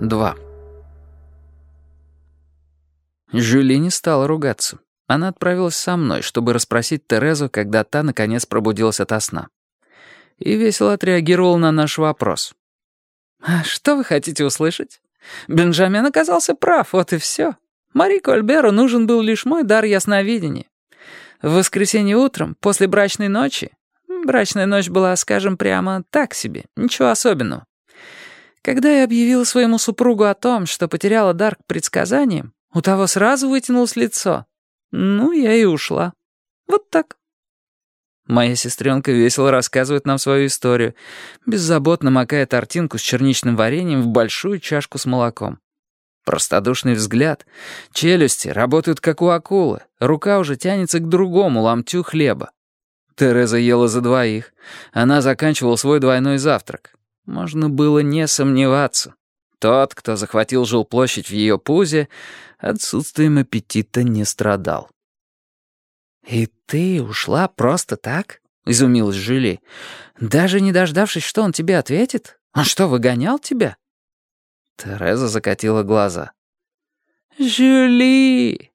2. Жюли не стала ругаться. Она отправилась со мной, чтобы расспросить Терезу, когда та, наконец, пробудилась ото сна. И весело отреагировала на наш вопрос. «А что вы хотите услышать? Бенджамин оказался прав, вот и все. Мари Кольберу нужен был лишь мой дар ясновидения. В воскресенье утром, после брачной ночи... Брачная ночь была, скажем прямо, так себе, ничего особенного. Когда я объявила своему супругу о том, что потеряла дар к предсказаниям, у того сразу вытянулось лицо. Ну, я и ушла. Вот так. Моя сестренка весело рассказывает нам свою историю, беззаботно макая тортинку с черничным вареньем в большую чашку с молоком. Простодушный взгляд, челюсти работают как у акулы, рука уже тянется к другому ломтю хлеба. Тереза ела за двоих. Она заканчивала свой двойной завтрак. Можно было не сомневаться. Тот, кто захватил жилплощадь в ее пузе, отсутствием аппетита не страдал. «И ты ушла просто так?» — изумилась Жюли. «Даже не дождавшись, что он тебе ответит? Он что, выгонял тебя?» Тереза закатила глаза. «Жюли,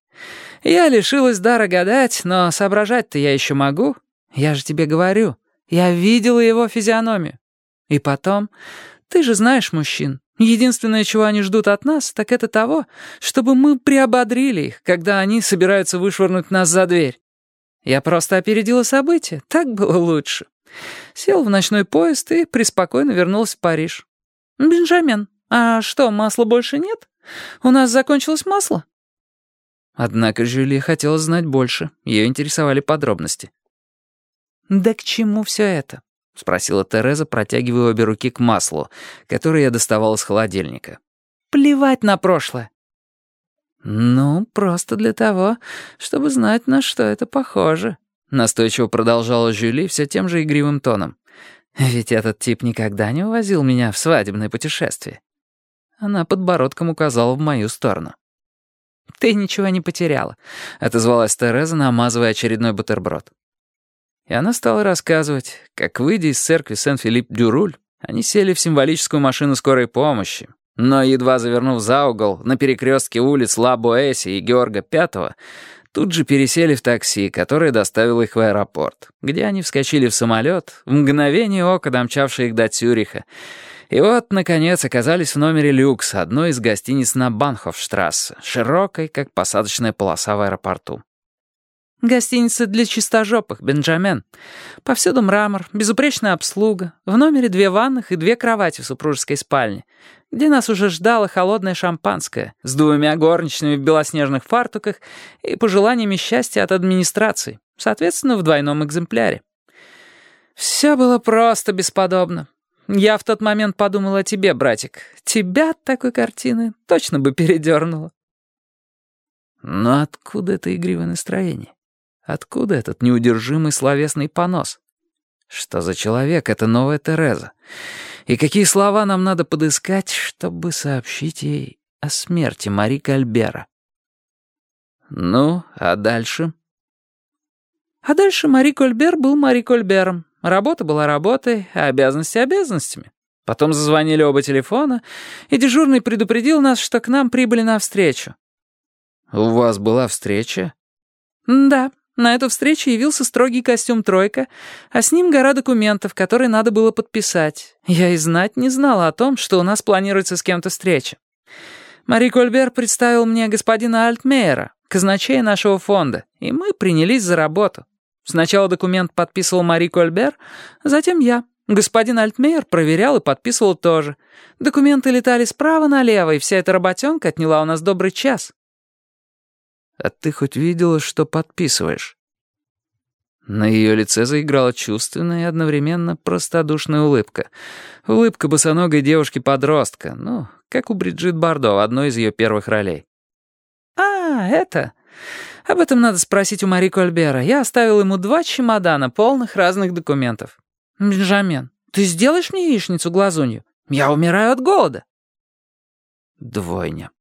я лишилась дара гадать, но соображать-то я еще могу. Я же тебе говорю, я видела его физиономию. И потом, ты же знаешь мужчин. Единственное, чего они ждут от нас, так это того, чтобы мы приободрили их, когда они собираются вышвырнуть нас за дверь. Я просто опередила события, так было лучше. Сел в ночной поезд и преспокойно вернулся в Париж. «Бенджамин, а что, масла больше нет? У нас закончилось масло?» Однако Жюли хотела знать больше, ее интересовали подробности. «Да к чему все это?» — спросила Тереза, протягивая обе руки к маслу, которое я доставал из холодильника. «Плевать на прошлое». «Ну, просто для того, чтобы знать, на что это похоже», — настойчиво продолжала Жюли все тем же игривым тоном. «Ведь этот тип никогда не увозил меня в свадебное путешествие». Она подбородком указала в мою сторону. «Ты ничего не потеряла», — отозвалась Тереза, намазывая очередной бутерброд. И она стала рассказывать, как, выйдя из церкви Сен-Филипп-Дюруль, они сели в символическую машину скорой помощи, но, едва завернув за угол, на перекрестке улиц Ла-Боэси и Георга Пятого, тут же пересели в такси, которое доставило их в аэропорт, где они вскочили в самолет, в мгновение ока домчавший их до Цюриха, и вот, наконец, оказались в номере люкс одной из гостиниц на Банхофштрассе, широкой, как посадочная полоса в аэропорту. Гостиница для чистожопых, Бенджамен. Повсюду мрамор, безупречная обслуга. В номере две ванных и две кровати в супружеской спальне, где нас уже ждало холодное шампанское с двумя горничными в белоснежных фартуках и пожеланиями счастья от администрации, соответственно, в двойном экземпляре. Все было просто бесподобно. Я в тот момент подумал о тебе, братик. Тебя от такой картины точно бы передернуло. Но откуда это игривое настроение? Откуда этот неудержимый словесный понос? Что за человек эта новая Тереза? И какие слова нам надо подыскать, чтобы сообщить ей о смерти Мари Кальбера? Ну, а дальше? А дальше Мари Кольбер был Мари Кольбером. Работа была работой, а обязанности — обязанностями. Потом зазвонили оба телефона, и дежурный предупредил нас, что к нам прибыли на встречу. «У вас была встреча?» «Да, на эту встречу явился строгий костюм «тройка», а с ним гора документов, которые надо было подписать. Я и знать не знала о том, что у нас планируется с кем-то встреча. Мари Кольбер представил мне господина Альтмейера, казначея нашего фонда, и мы принялись за работу. Сначала документ подписывал Мари Кольбер, затем я. Господин Альтмейер проверял и подписывал тоже. Документы летали справа налево, и вся эта работенка отняла у нас добрый час. А ты хоть видела, что подписываешь?» На ее лице заиграла чувственная и одновременно простодушная улыбка. Улыбка босоногой девушки-подростка, ну, как у Бриджит Бардо в одной из ее первых ролей. «А, это...» Об этом надо спросить у Мари Кольбера. Я оставил ему два чемодана, полных разных документов. Бенджамен, ты сделаешь мне яичницу-глазунью? Я умираю от голода. Двойня.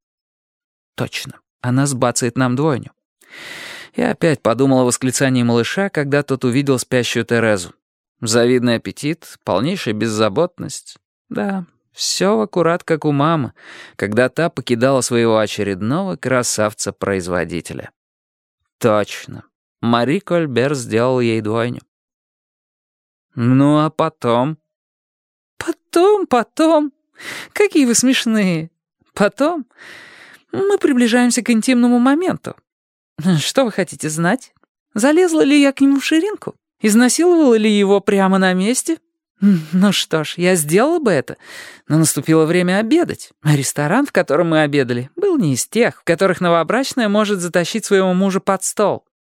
Точно. Она сбацает нам двойню. Я опять подумал о восклицании малыша, когда тот увидел спящую Терезу. Завидный аппетит, полнейшая беззаботность. Да, Все аккурат, как у мамы, когда та покидала своего очередного красавца-производителя. Точно. Мари Кольбер сделал ей двойню. Ну а потом? Потом, потом. Какие вы смешные. Потом мы приближаемся к интимному моменту. Что вы хотите знать? Залезла ли я к нему в ширинку? Изнасиловала ли его прямо на месте? Ну что ж, я сделала бы это, но наступило время обедать. А ресторан, в котором мы обедали, был не из тех, в которых новобрачная может затащить своего мужа под стол.